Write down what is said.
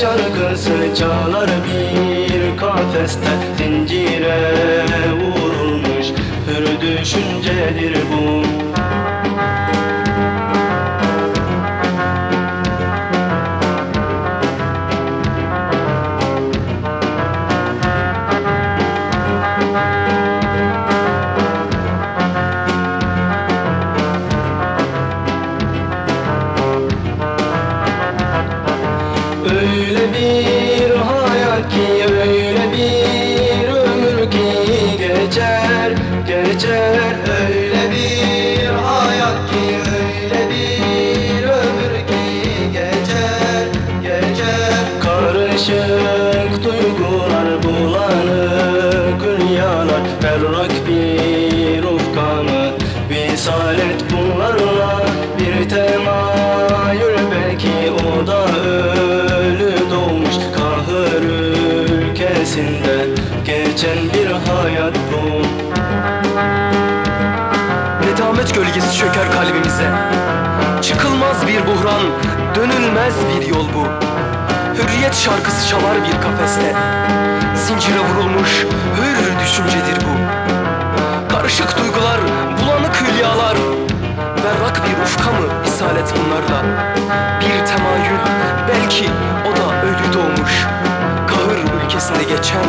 şarkısı çalar bir kafeste. Zincire vurulmuş hür düşüncedir bu Karışık duygular bulanık hülyalar Berrak bir ufkanı Visal et bunlarla bir temayül Belki o da ölü doğmuş kahır ülkesinde. Geçen bir hayat bu. Nedamet gölgesi çöker kalbimize. Çıkılmaz bir buhran, dönülmez bir yol bu Hürriyet şarkısı çalar bir kafeste. Zincire vurulmuş hür düşüncedir bu. Karışık duygular, bulanık hülyalar. Berrak bir ufka mı isalet bunlarla Bir temayül, belki o da ölü doğmuş. Kahır ülkesinde geçen